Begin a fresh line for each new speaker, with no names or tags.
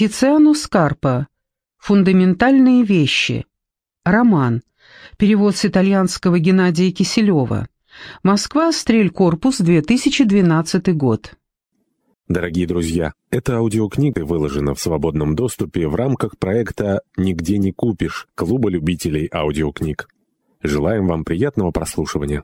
Тициану Скарпа. Фундаментальные вещи. Роман. Перевод с итальянского Геннадия Киселева. Москва, Стрель-Корпус, 2012 год.
Дорогие друзья, эта аудиокнига выложена в свободном доступе в рамках проекта «Нигде не купишь» Клуба любителей аудиокниг. Желаем вам приятного прослушивания.